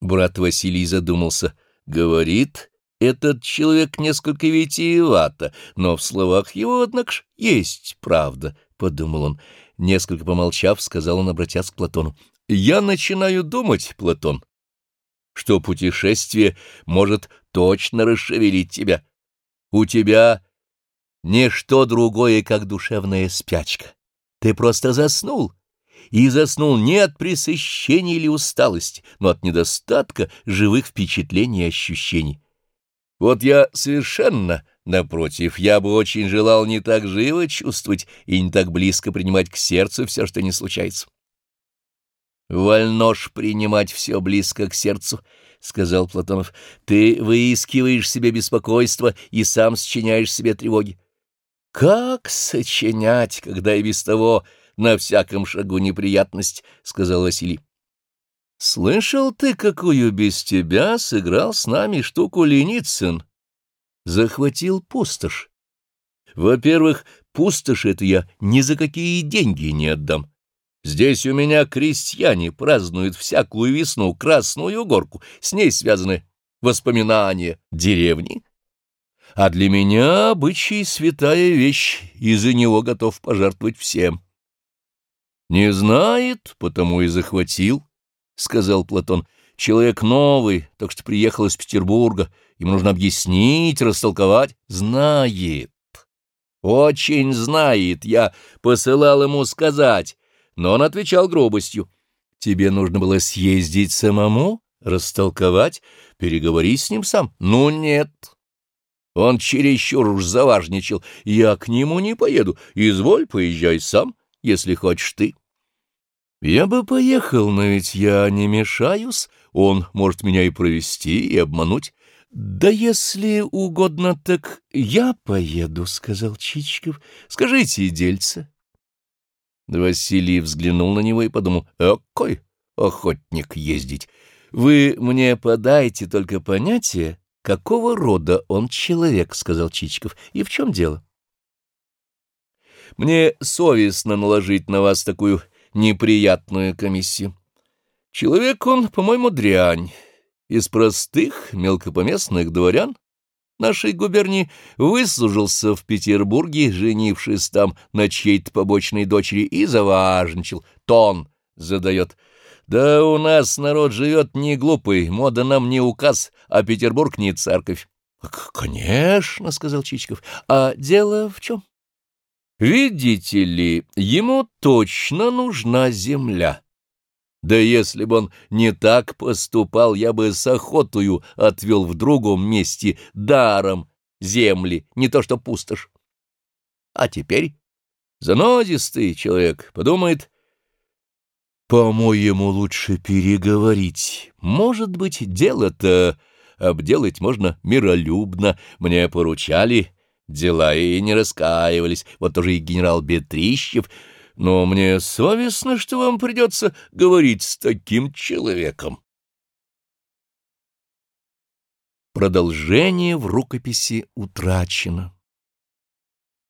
Брат Василий задумался. Говорит, этот человек несколько витиевато, но в словах его, однако ж, есть правда, — подумал он. Несколько помолчав, сказал он, обратясь к Платону. — Я начинаю думать, Платон, что путешествие может точно расшевелить тебя. У тебя не что другое, как душевная спячка. Ты просто заснул, и заснул не от пресыщения или усталости, но от недостатка живых впечатлений и ощущений. Вот я совершенно, напротив, я бы очень желал не так живо чувствовать и не так близко принимать к сердцу все, что не случается. «Вольнож принимать все близко к сердцу», — сказал Платонов. «Ты выискиваешь себе беспокойство и сам сочиняешь себе тревоги». «Как сочинять, когда и без того на всяком шагу неприятность?» — сказал Василий. «Слышал ты, какую без тебя сыграл с нами штуку Леницын? Захватил пустошь. Во-первых, пустошь это я ни за какие деньги не отдам. Здесь у меня крестьяне празднуют всякую весну Красную Горку, с ней связаны воспоминания деревни. А для меня обычай — святая вещь, и за него готов пожертвовать всем. Не знает, потому и захватил, — сказал Платон. Человек новый, так что приехал из Петербурга, ему нужно объяснить, растолковать. Знает, очень знает, я посылал ему сказать но он отвечал грубостью. «Тебе нужно было съездить самому, растолковать, переговорить с ним сам». «Ну нет». Он чересчур уж заважничал. «Я к нему не поеду. Изволь, поезжай сам, если хочешь ты». «Я бы поехал, но ведь я не мешаюсь. Он может меня и провести, и обмануть». «Да если угодно, так я поеду», — сказал Чичиков. «Скажите, дельце, Василий взглянул на него и подумал, «Какой охотник ездить! Вы мне подайте только понятие, какого рода он человек», — сказал Чичиков. «И в чем дело?» «Мне совестно наложить на вас такую неприятную комиссию. Человек он, по-моему, дрянь, из простых мелкопоместных дворян, нашей губернии выслужился в Петербурге, женившись там на чьей-то побочной дочери, и заважничал. Тон задает. Да у нас народ живет не глупый, мода нам не указ, а Петербург не церковь. — Конечно, — сказал Чичиков. — А дело в чем? — Видите ли, ему точно нужна земля. Да если бы он не так поступал, я бы с охотою отвел в другом месте даром земли, не то что пустошь. А теперь занозистый человек подумает, по-моему, лучше переговорить. Может быть, дело-то обделать можно миролюбно. Мне поручали, дела и не раскаивались. Вот тоже и генерал Бетрищев — но мне совестно, что вам придется говорить с таким человеком. Продолжение в рукописи утрачено.